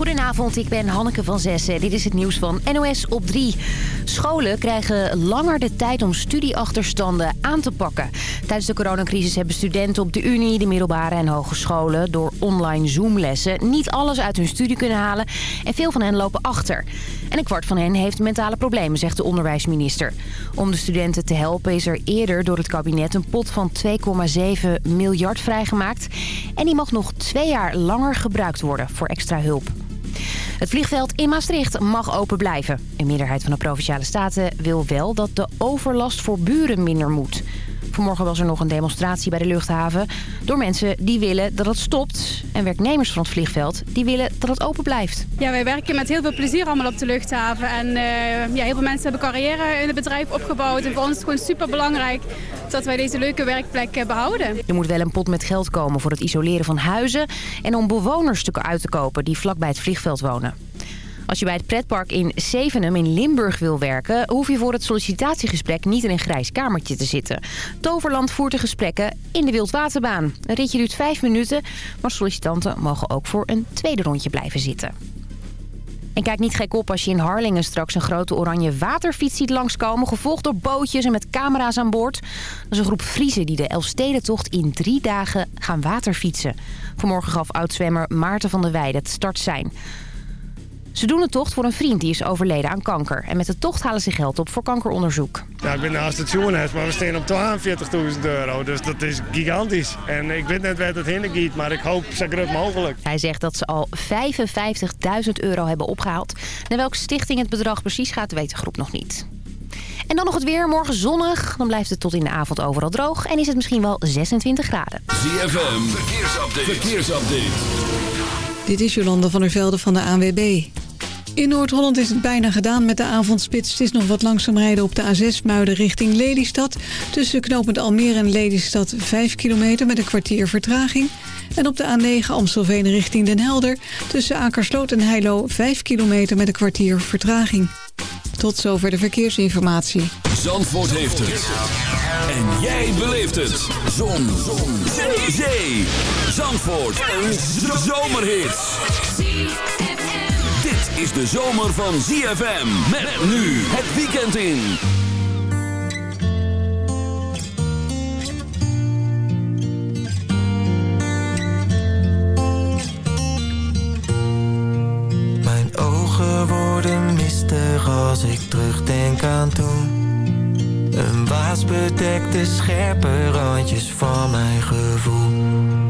Goedenavond, ik ben Hanneke van Zessen. Dit is het nieuws van NOS op 3. Scholen krijgen langer de tijd om studieachterstanden aan te pakken. Tijdens de coronacrisis hebben studenten op de Unie, de middelbare en hogescholen... door online Zoom-lessen niet alles uit hun studie kunnen halen... en veel van hen lopen achter. En een kwart van hen heeft mentale problemen, zegt de onderwijsminister. Om de studenten te helpen is er eerder door het kabinet een pot van 2,7 miljard vrijgemaakt. En die mag nog twee jaar langer gebruikt worden voor extra hulp. Het vliegveld in Maastricht mag open blijven. Een meerderheid van de Provinciale Staten wil wel dat de overlast voor buren minder moet. Vanmorgen was er nog een demonstratie bij de luchthaven... door mensen die willen dat het stopt. En werknemers van het vliegveld die willen dat het open blijft. Ja, wij werken met heel veel plezier allemaal op de luchthaven. En uh, ja, heel veel mensen hebben carrière in het bedrijf opgebouwd. En voor ons is het gewoon super belangrijk dat wij deze leuke werkplek behouden. Er moet wel een pot met geld komen voor het isoleren van huizen... en om bewonerstukken uit te kopen die vlakbij het vliegveld wonen. Als je bij het pretpark in Zevenum in Limburg wil werken... hoef je voor het sollicitatiegesprek niet in een grijs kamertje te zitten. Toverland voert de gesprekken in de Wildwaterbaan. Een ritje duurt vijf minuten, maar sollicitanten mogen ook voor een tweede rondje blijven zitten. En kijk niet gek op als je in Harlingen straks een grote oranje waterfiets ziet langskomen... gevolgd door bootjes en met camera's aan boord. Dat is een groep Friesen die de Elfstedentocht in drie dagen gaan waterfietsen. Vanmorgen gaf oudzwemmer Maarten van der Weijden het startsein. Ze doen de tocht voor een vriend die is overleden aan kanker. En met de tocht halen ze geld op voor kankeronderzoek. Ja, ik ben naast het ziekenhuis, maar we staan op 42.000 euro. Dus dat is gigantisch. En ik weet net waar het heen gaat, maar ik hoop zo groot mogelijk. Hij zegt dat ze al 55.000 euro hebben opgehaald. Naar welke stichting het bedrag precies gaat, weet de groep nog niet. En dan nog het weer. Morgen zonnig. Dan blijft het tot in de avond overal droog. En is het misschien wel 26 graden. ZFM. Verkeersupdate. Verkeersupdate. Dit is Jolanda van der Velde van de ANWB. In Noord-Holland is het bijna gedaan met de avondspits. Het is nog wat langzaam rijden op de A6 Muiden richting Lelystad. Tussen knooppunt Almere en Lelystad 5 kilometer met een kwartier vertraging. En op de A9 Amstelveen richting Den Helder. Tussen Akersloot en Heilo 5 kilometer met een kwartier vertraging. Tot zover de verkeersinformatie. Zandvoort heeft het. En jij beleeft het. Zon. Zon. Zee. Zandvoort. Een zomerhit is de zomer van ZFM. Met nu het weekend in. Mijn ogen worden mistig als ik terugdenk aan toen. Een waas bedekt de scherpe randjes van mijn gevoel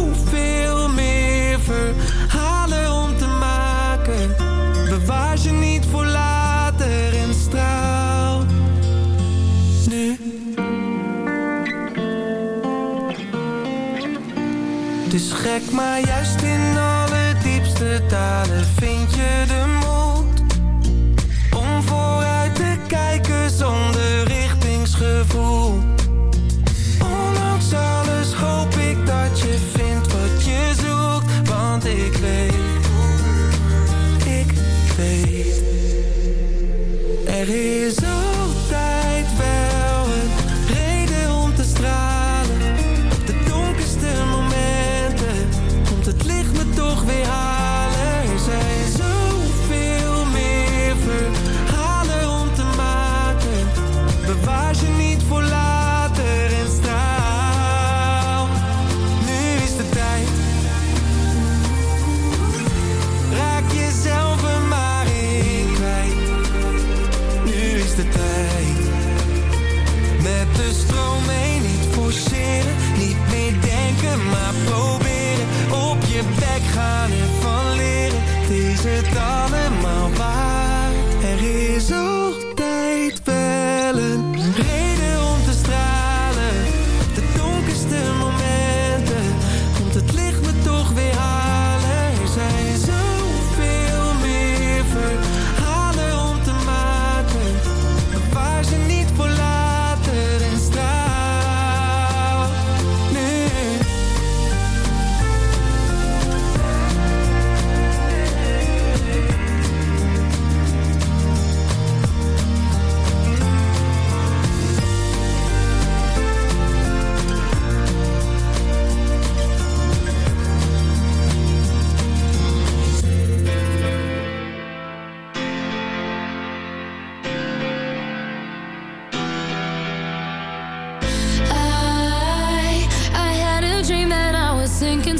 gek, maar juist in alle diepste dalen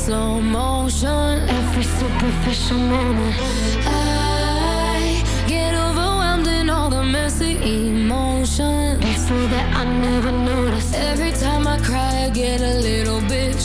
slow motion. Every superficial moment. I get overwhelmed in all the messy emotions. It's me that I never notice. Every time I cry I get a little bit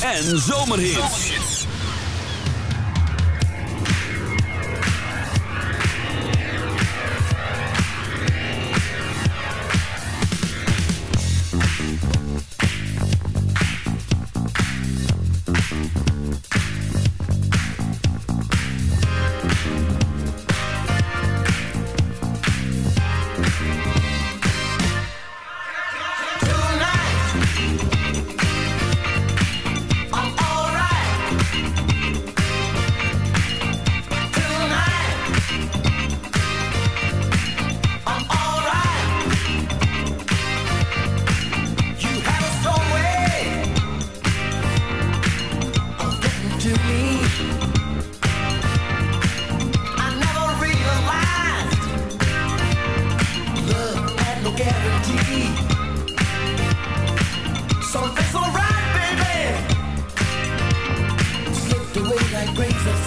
en zomerhits.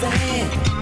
sand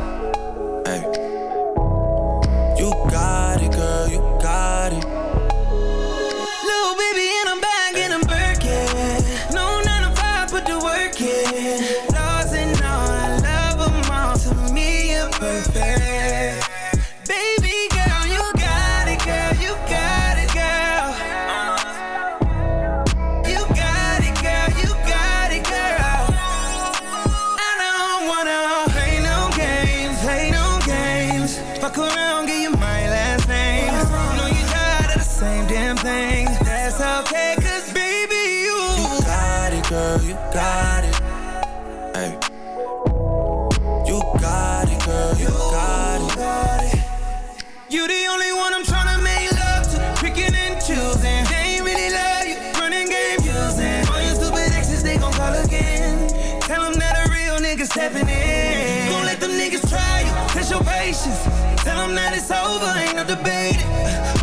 Same damn thing. That's okay, cause baby, you. You got it, girl, you got it. Hey. You got it, girl, you got it. You the only one I'm tryna make love to, picking and choosing. They ain't really love you, running game using. All your stupid exes, they gon' call again. Tell them that a real nigga stepping in. Don't let them niggas try you, test your patience. Tell them that it's over, ain't no debating.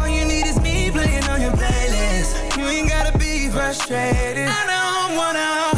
Frustrated. I don't wanna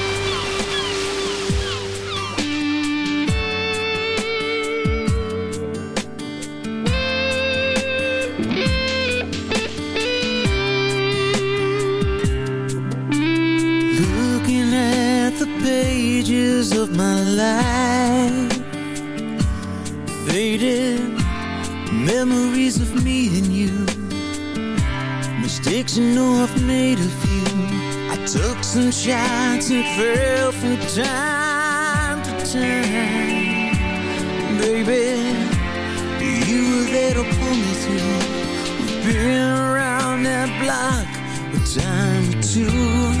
Some shots and fell from time to time. Baby, you were there to pull me through. We've been around that block a time or two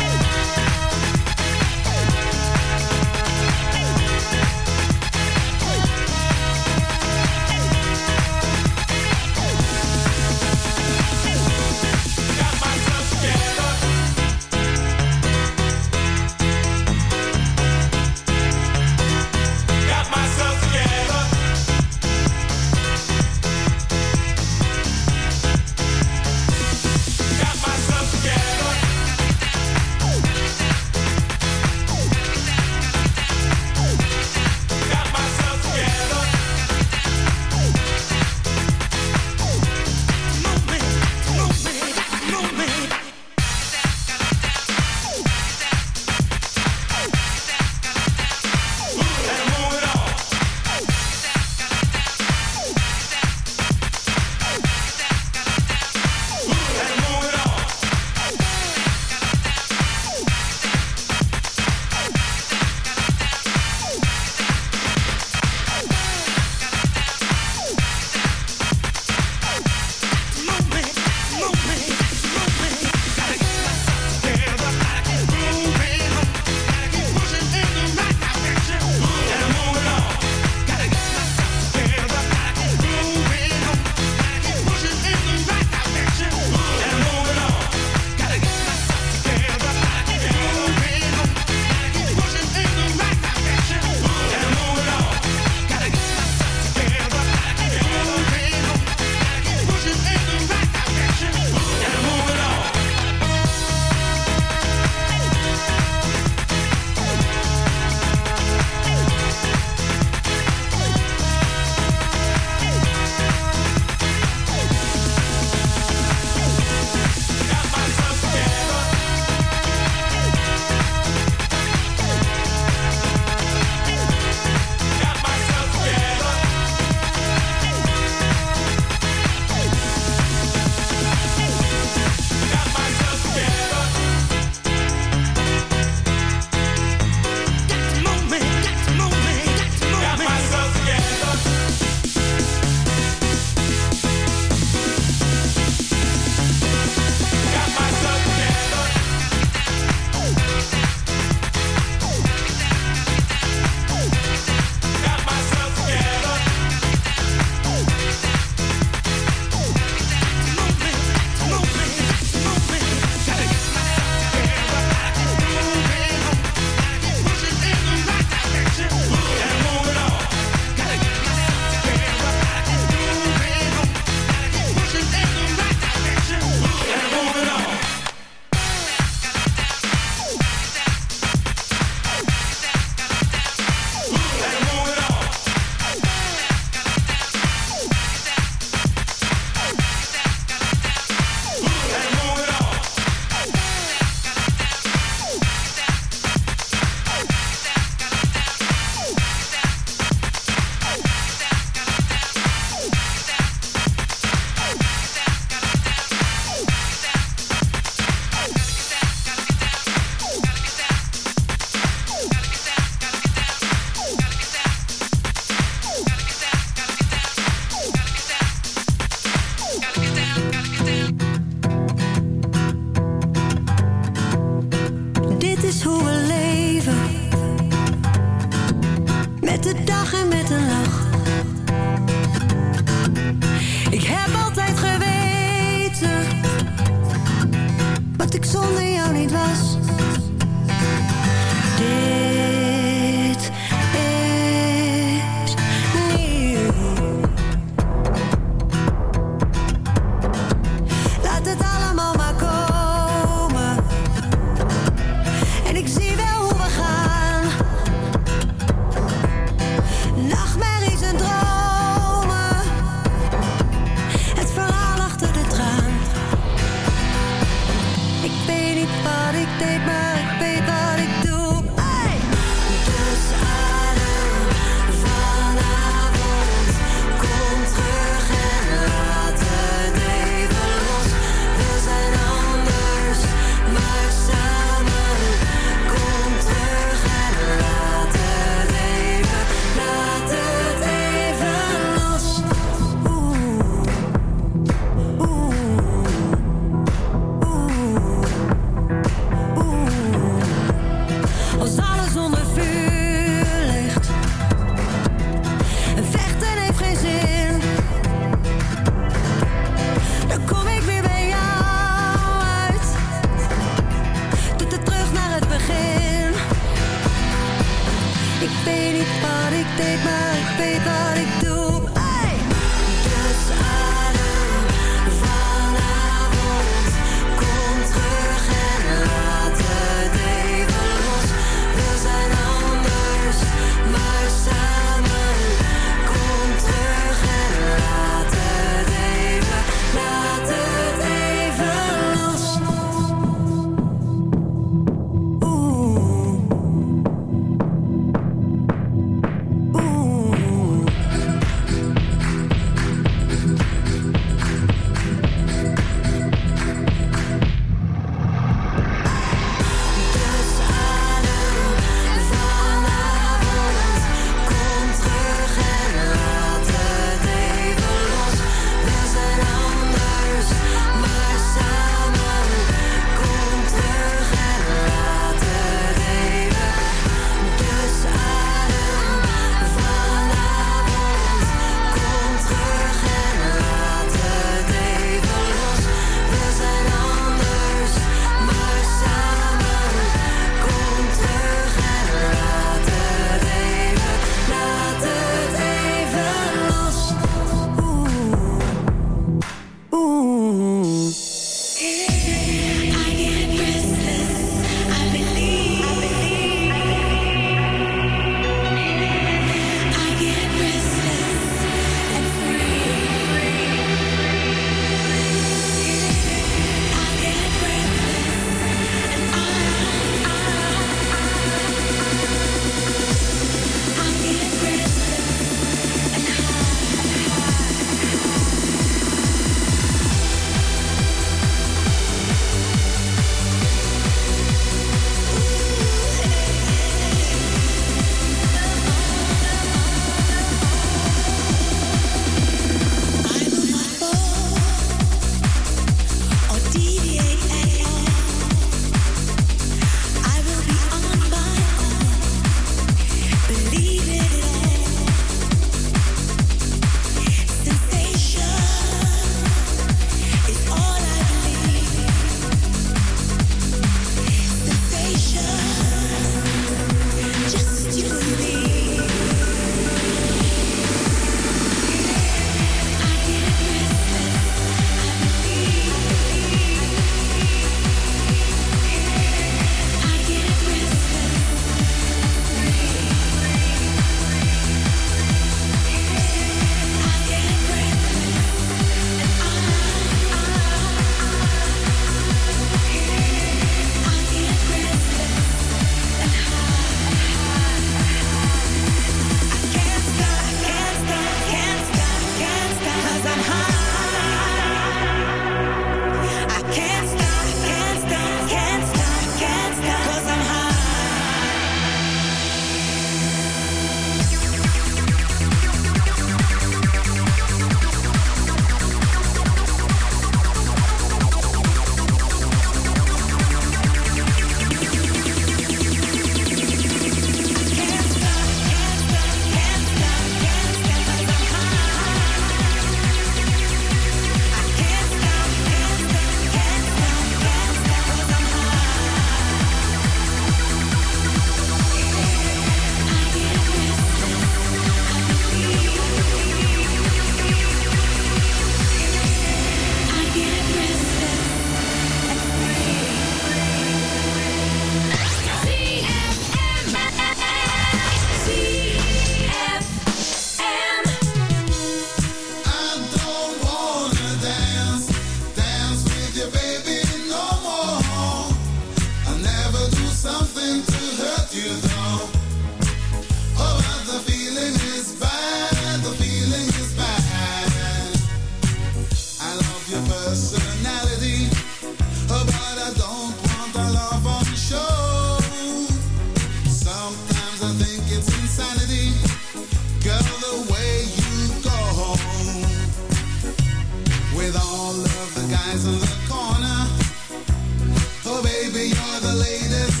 Latest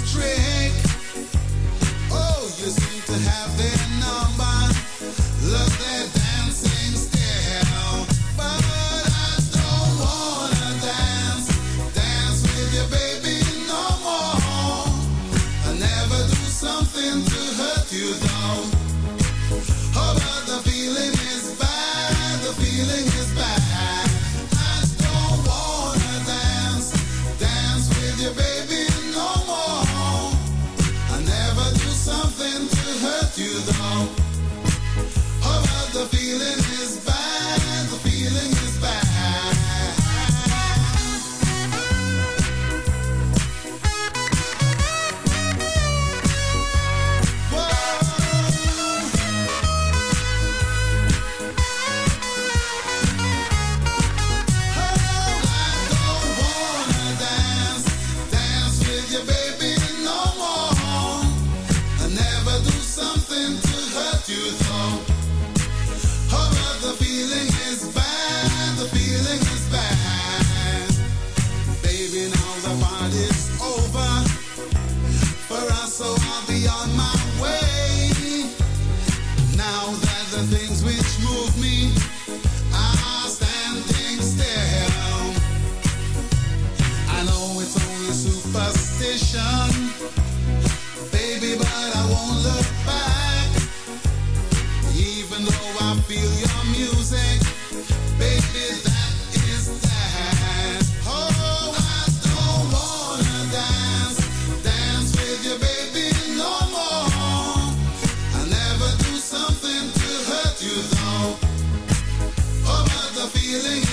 feeling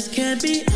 just can't be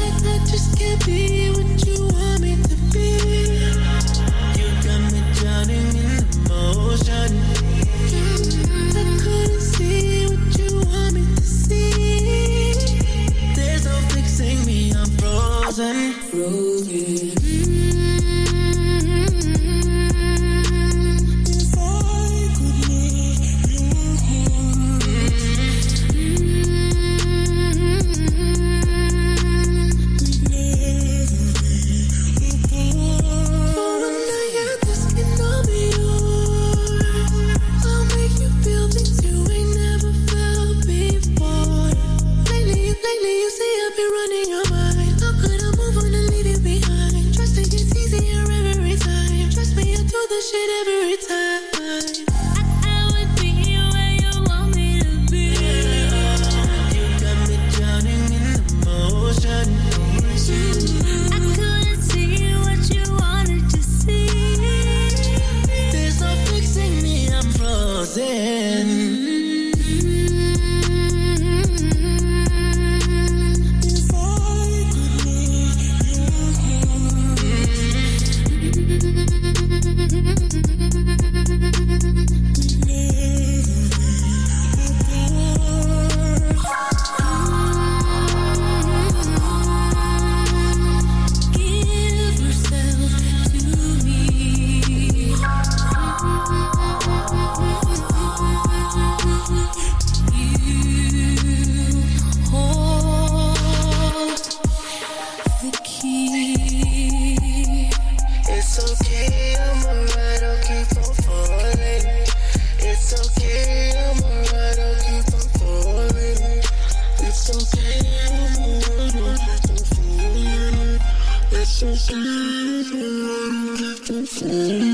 It's okay, I'm alright, I'll keep on falling. It's okay, I'm alright, I'll keep on falling. It's okay, I'm alright, I'll keep on falling. It's okay, I'm alright, I'll keep on falling.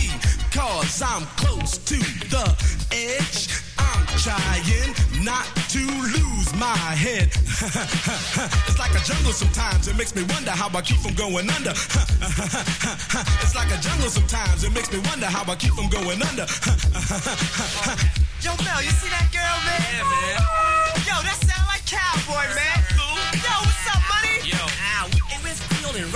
cause I'm close to the edge. I'm trying not to lose my head. it's like a jungle sometimes. It makes me wonder how I keep from going under. it's like a jungle sometimes. It makes me wonder how I keep from going under. Yo, Mel, you see that girl, man? Yeah, man. Yo, that sound like cowboy, man. Cool. Yo, what's up, money? Yo. Ah, hey, where's Field and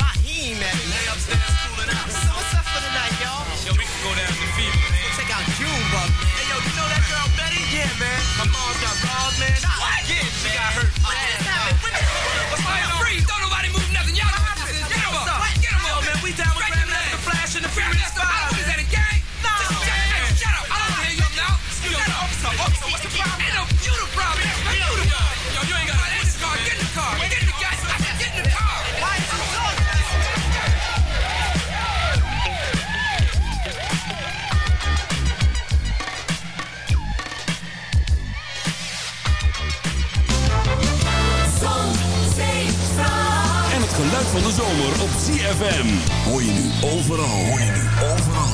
van de zomer op ZFM. Hoor je nu overal. Hoor je nu overal.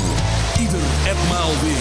Ieder weer.